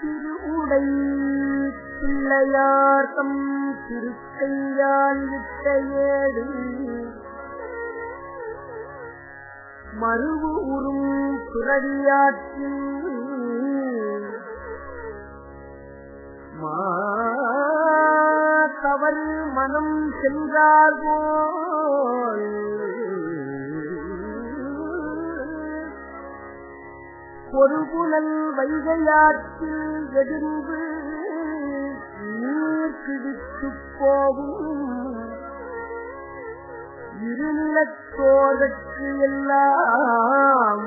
திரு உடை பிள்ளையார்த்தம் திருக்கையால் விட்ட ஏடு மறுவு உறும் பிறவியாற்றில் மாதவர் மனம் சென்றார்கோ. ஒரு பொறுபுணல் வைகையாற்றில் எதிர்ந்து நீர் கிழித்துப் போகும். இருநிலத்தோர்கட்கு எல்லாம்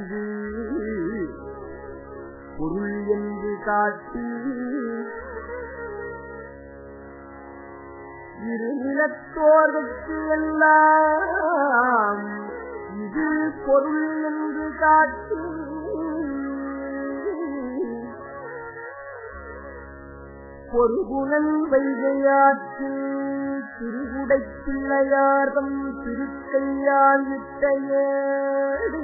இது பொருள் என்று காட்டி. இருநிலத்தோர்கட்கு எல்லாம் இது பொருள் என்று காட்டி பொறுகுணல் வைகையாற்று திருகுடை பிள்ளையார்தம் திருக்கையால் விட்ட ஏடு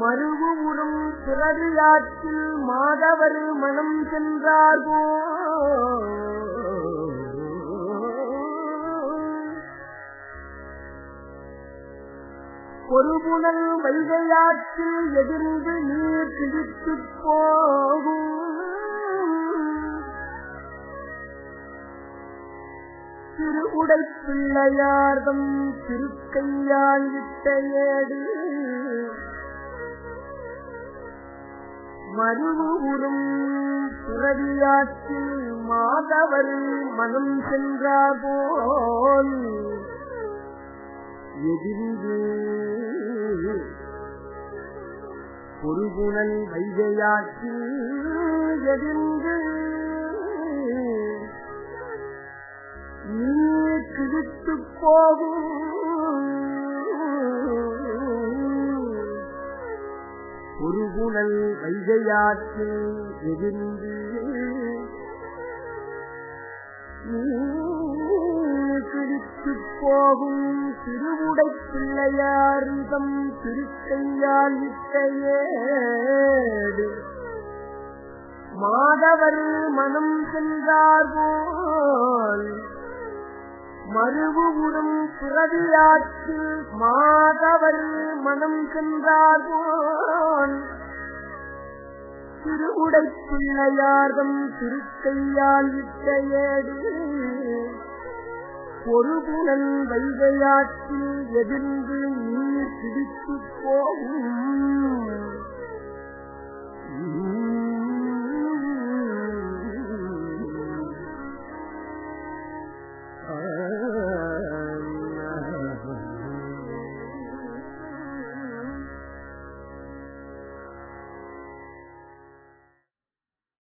மறுவு உறும் பிறவியாற்றில் மாதவர் மனம் சென்றார்கோ பொறுபுணல் வைகையாற்றில் எதிர்ந்து நீர் பிடித்து போகும். திரு உடைப்பிள்ளையார்தம் திருக்கையால் ஏடு. மருவு உறும் துறவியாற்றில் மாதவர் மனம் சென்றார் போல். எதிர்ந்து பொறுகுணல் வைகையாற்றி எதிர்ந்து நீர் கிழித்துப் போகும் பொறுகுணல் வைகையாற்றி எதிர்ந்து நீ பிடித்துப் போகும் திருவுடை பிள்ளையாரிதம் திருக்கையால் விட்ட மாதவர் மனம் சென்றார் போல் மறுவு உறும் பிறவியாற்றில் மாதவர் மனம் சென்றார் போல். திருவுடை பிள்ளையார்தம் திருக்கையால் விட்ட ஏடு பொறுபுணல் வைகையாற்றில் எதிர்ந்து நீர் பிடித்துப் போகும்.